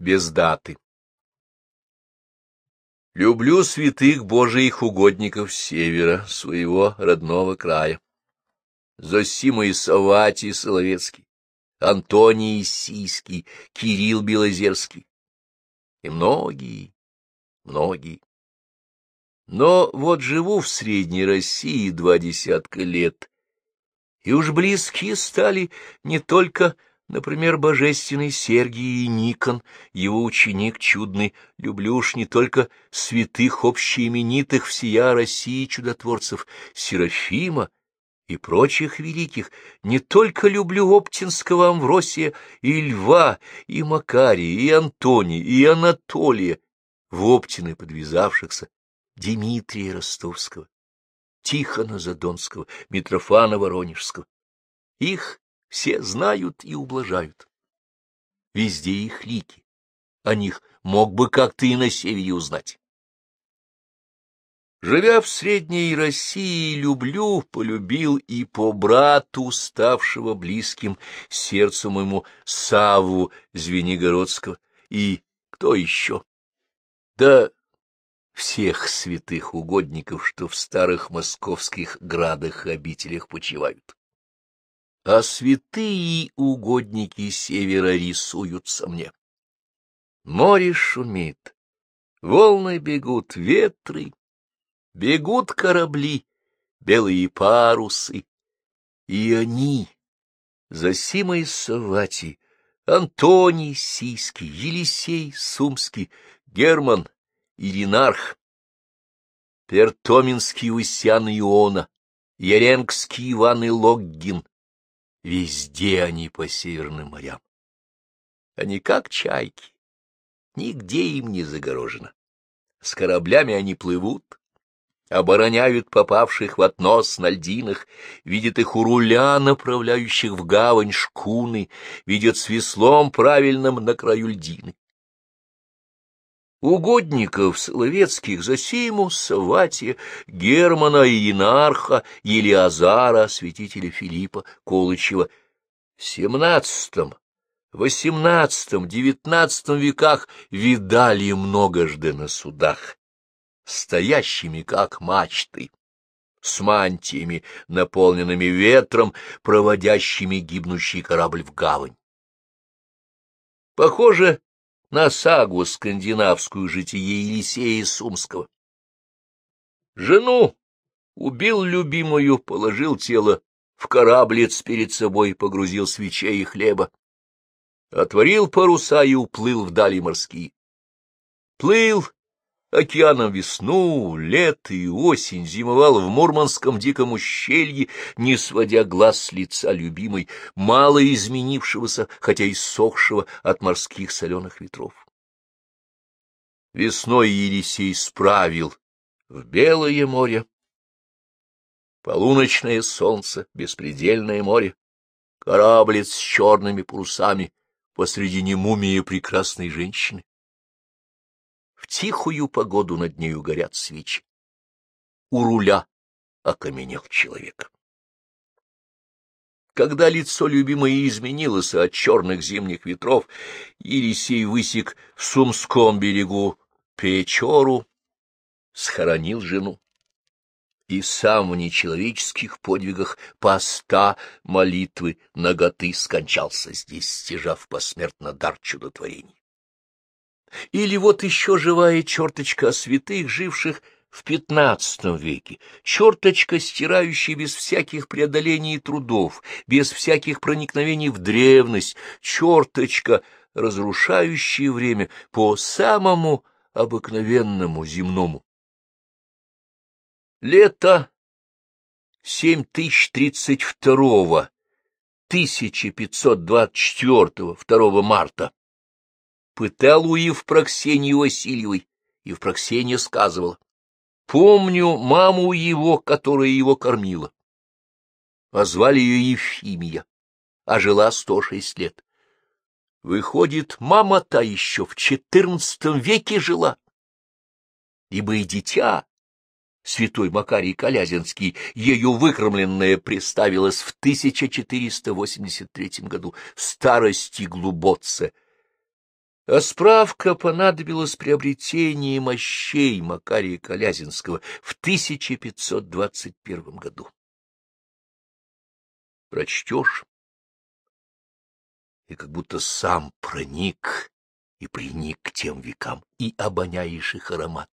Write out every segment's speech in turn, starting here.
без даты. Люблю святых Божиих угодников севера, своего родного края. Зосима и Саватий Соловецкий, Антоний Исийский, Кирилл Белозерский и многие, многие. Но вот живу в Средней России два десятка лет, и уж близки стали не только Например, божественный Сергий Никон, его ученик чудный, люблю уж не только святых общеименитых всея России чудотворцев, Серафима и прочих великих, не только люблю Оптинского Амвросия и Льва, и Макария, и Антония, и Анатолия, в Оптины подвязавшихся, Дмитрия Ростовского, Тихона Задонского, Митрофана Воронежского. Их все знают и ублажают. Везде их лики. О них мог бы как-то и на севере узнать. Живя в Средней России, люблю, полюбил и по брату, ставшего близким сердцу моему Савву Звенигородского, и кто еще? Да всех святых угодников, что в старых московских градах и обителях почивают а святые угодники севера рисуются мне. Море шумит, волны бегут, ветры, бегут корабли, белые парусы, и они, Зосима из Савати, Антоний Сийский, Елисей Сумский, Герман, Иринарх, Пертоминский Усян Иона, Яренгский Иван и Логгин, Везде они по северным морям. Они как чайки, нигде им не загорожено. С кораблями они плывут, обороняют попавших в относ на льдинах, видят их у руля, направляющих в гавань шкуны, видят с веслом правильным на краю льдины. Угодников Соловецких Засиму, Саватия, Германа и Янарха, Елиазара, святителя Филиппа, Колычева в семнадцатом, восемнадцатом, девятнадцатом веках видали многожды на судах, стоящими как мачты, с мантиями, наполненными ветром, проводящими гибнущий корабль в гавань. Похоже, на сагу скандинавскую житие Елисея Сумского. Жену убил любимую, положил тело в кораблец перед собой, погрузил свечей и хлеба. Отворил паруса и уплыл вдали морские. Плыл океаном весну, лето и осень зимовал в Мурманском диком ущелье, не сводя глаз с лица любимой, мало изменившегося, хотя и сохшего от морских соленых ветров. Весной Елисей справил в Белое море. Полуночное солнце, беспредельное море, кораблец с черными парусами, посредине мумии прекрасной женщины. Тихую погоду над нею горят свечи. У руля окаменел человек. Когда лицо любимой изменилось от черных зимних ветров, Елисей высек в Сумском берегу Печору, схоронил жену. И сам в нечеловеческих подвигах поста, молитвы, наготы скончался здесь, стяжав посмертно дар чудотворений. Или вот еще живая черточка святых, живших в пятнадцатом веке, черточка, стирающая без всяких преодолений и трудов, без всяких проникновений в древность, черточка, разрушающая время по самому обыкновенному земному. Лето 7032 1524 2 марта пытал у Евпроксении Васильевой, Евпроксения сказывала. Помню маму его, которая его кормила. А ее Ефимия, а жила сто шесть лет. Выходит, мама та еще в четырнадцатом веке жила. Ибо и дитя, святой Макарий Колязинский, ею выкормленное представилось в 1483 году старости глубоце, А справка понадобилась приобретение мощей Макария Колязинского в 1521 году. Прочтешь, и как будто сам проник и приник к тем векам, и обоняешь их аромат.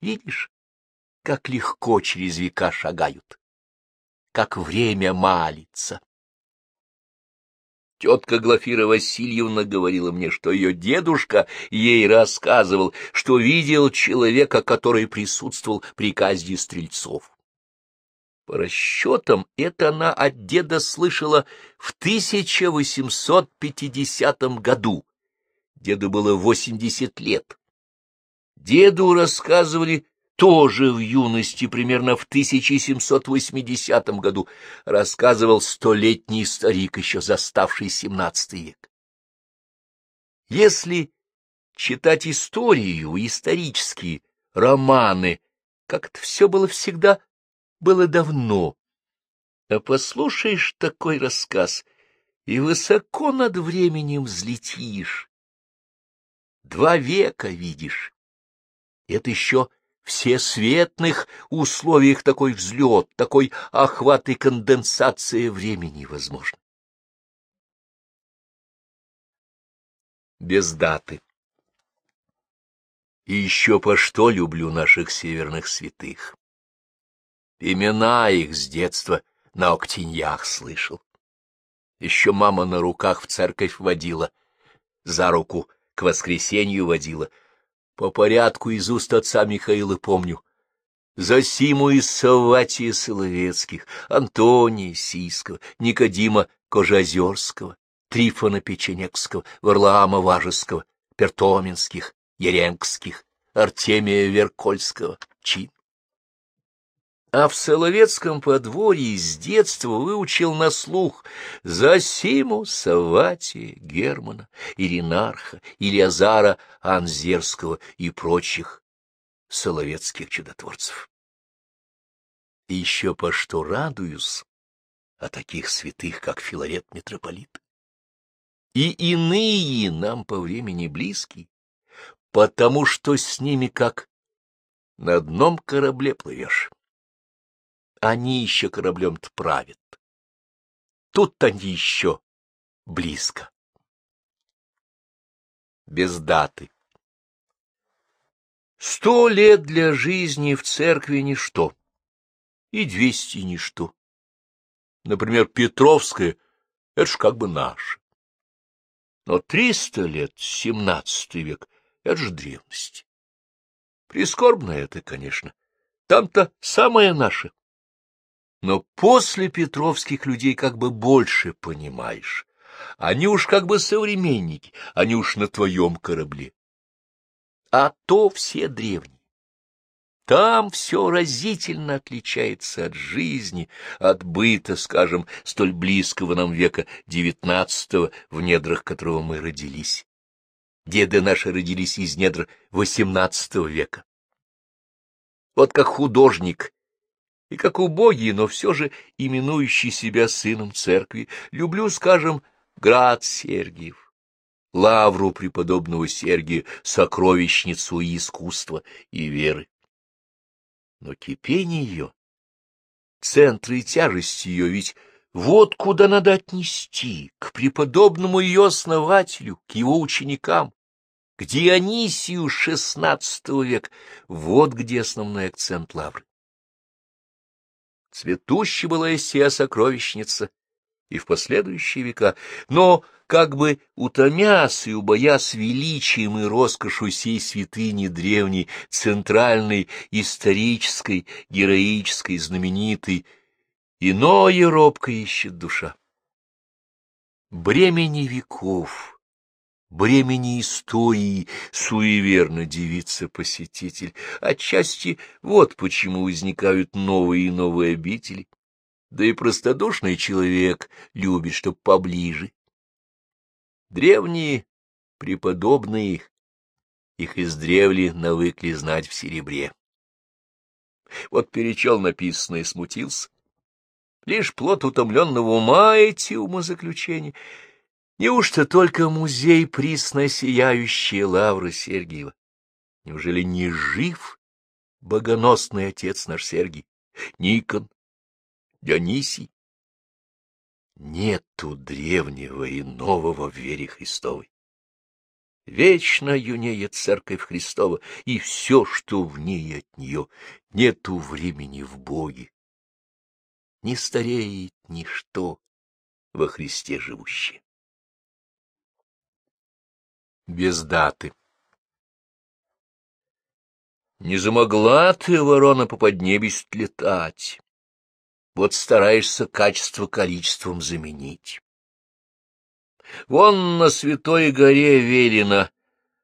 Видишь, как легко через века шагают, как время малится. Тетка Глафира Васильевна говорила мне, что ее дедушка ей рассказывал, что видел человека, который присутствовал при казни стрельцов. По расчетам, это она от деда слышала в 1850 году. Деду было 80 лет. Деду рассказывали тоже в юности, примерно в 1780 году, рассказывал столетний старик, еще заставший XVII век. Если читать историю, исторические романы, как это все было всегда, было давно, а послушаешь такой рассказ, и высоко над временем взлетишь. Два века видишь. Это еще всесветных условиях такой взлет, такой охват и конденсация времени возможно. Без даты. И еще по что люблю наших северных святых. Имена их с детства на октеньях слышал. Еще мама на руках в церковь водила, за руку к воскресенью водила — по порядку из уст отца Михаила помню. Засиму из Савватия Соловецких, Антония Сийского, Никодима Кожеозерского, Трифона Печенекского, Варлаама Важеского, Пертоменских, Еренгских, Артемия Веркольского, Чин. А в Соловецком подворье с детства выучил на слух Засиму, Саватия, Германа, Иринарха, Илиазара Анзерского и прочих соловецких чудотворцев. И еще по что радуюсь о таких святых, как Филарет Митрополит. И иные нам по времени близкие, потому что с ними как на одном корабле плывешь они еще кораблем-то правят. Тут они еще близко. Без даты. Сто лет для жизни в церкви — ничто, и двести — ничто. Например, Петровская — это ж как бы наше. Но триста лет, семнадцатый век — это же древность. Прискорбно это, конечно. Там-то самое наше. Но после Петровских людей как бы больше понимаешь. Они уж как бы современники, они уж на твоем корабле. А то все древние. Там все разительно отличается от жизни, от быта, скажем, столь близкого нам века девятнадцатого, в недрах которого мы родились. Деды наши родились из недр восемнадцатого века. Вот как художник и как убогий, но все же именующий себя сыном церкви, люблю, скажем, град Сергиев, лавру преподобного Сергия, сокровищницу и искусства, и веры. Но кипение ее, центр и тяжесть ее ведь вот куда надо отнести, к преподобному ее основателю, к его ученикам, к Дионисию XVI века, вот где основной акцент лавры. Цветущей была сия сокровищница и в последующие века, но, как бы утомясь и убоясь величием и роскошью сей святыни древней, центральной, исторической, героической, знаменитой, иное робко ищет душа. Бремени веков бремени истории суеверно девица-посетитель. Отчасти вот почему возникают новые и новые обители. Да и простодушный человек любит, чтоб поближе. Древние, преподобные, их издревле навыкли знать в серебре. Вот перечел написанное смутился. Лишь плод утомленного ума эти умозаключения — Неужто только музей присно сияющие лавры Сергиева? Неужели не жив богоносный отец наш Сергий, Никон, Дионисий? Нету древнего и нового в вере Христовой. Вечно юнеет церковь Христова, и все, что в ней от нее, нету времени в Боге. Не стареет ничто во Христе живущее. Без даты Не замогла ты, ворона, по поднебесью летать. Вот стараешься качество количеством заменить. Вон на Святой горе велено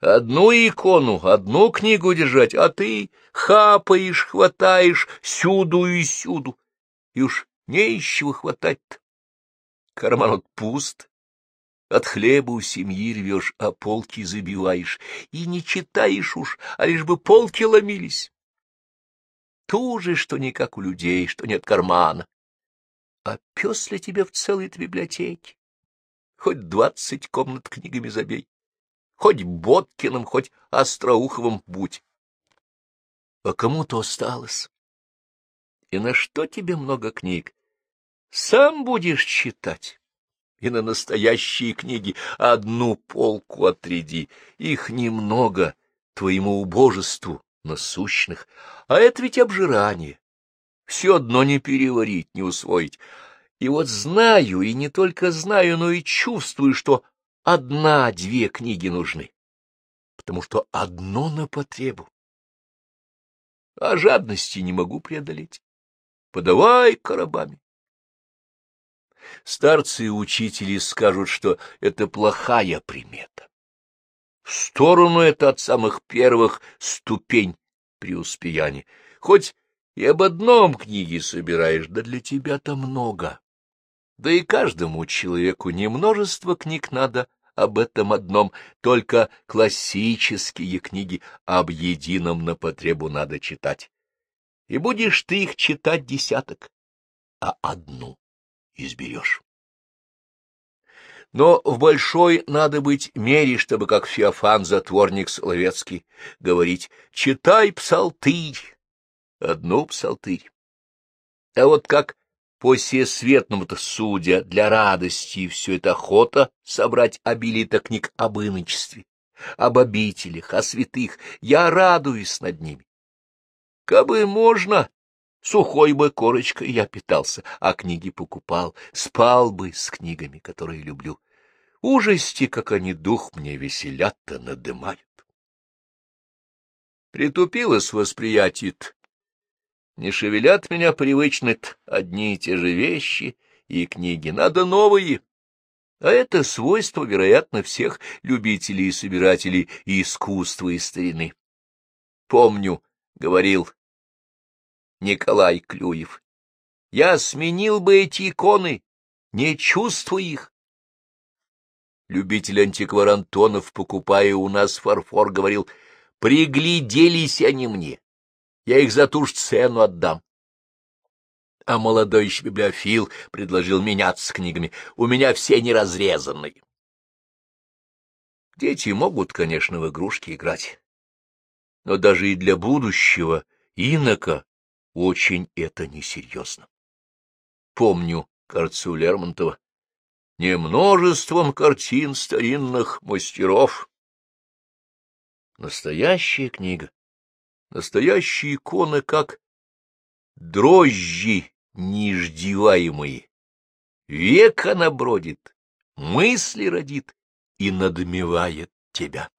одну икону, одну книгу держать, а ты хапаешь, хватаешь сюду и сюду, и уж не из чего хватать-то. Карман вот пуст, от хлеба у семьи рвешь, а полки забиваешь, и не читаешь уж, а лишь бы полки ломились. Туже, что не как у людей, что нет кармана. А пес ли тебе в целой библиотеке? Хоть двадцать комнат книгами забей, хоть Боткиным, хоть Остроуховым будь. А кому-то осталось. И на что тебе много книг? Сам будешь читать. И на настоящие книги одну полку отряди. Их немного твоему убожеству насущных, а это ведь обжирание. Все одно не переварить, не усвоить. И вот знаю, и не только знаю, но и чувствую, что одна-две книги нужны, потому что одно на потребу. А жадности не могу преодолеть. Подавай коробами. Старцы и учители скажут, что это плохая примета. В сторону это от самых первых ступень преуспеяния. Хоть и об одном книге собираешь, да для тебя-то много. Да и каждому человеку не множество книг надо об этом одном, только классические книги об едином на потребу надо читать. И будешь ты их читать десяток, а одну изберешь. Но в большой надо быть мере, чтобы, как Феофан-затворник Соловецкий, говорить «читай псалтырь», одну псалтырь. А вот как по всесветному-то судя для радости все это охота собрать обилие-то книг об иночестве, об обителях, о святых, я радуюсь над ними. Кабы можно, Сухой бы корочкой я питался, а книги покупал, спал бы с книгами, которые люблю. Ужасти, как они дух мне веселят-то надымают. Притупилось восприятие Не шевелят меня привычно одни и те же вещи и книги, надо новые. А это свойство, вероятно, всех любителей и собирателей искусства и старины. Помню, говорил Николай Клюев. Я сменил бы эти иконы, не чувствуя их. Любитель антиквар Антонов, покупая у нас фарфор, говорил, пригляделись они мне, я их за ту же цену отдам. А молодой еще библиофил предложил меняться с книгами, у меня все неразрезанные. Дети могут, конечно, в игрушки играть, но даже и для будущего инока очень это несерьезно. Помню, кажется, Лермонтова, не множеством картин старинных мастеров. Настоящая книга, настоящие иконы, как дрожжи неждеваемые. Век она бродит, мысли родит и надмевает тебя.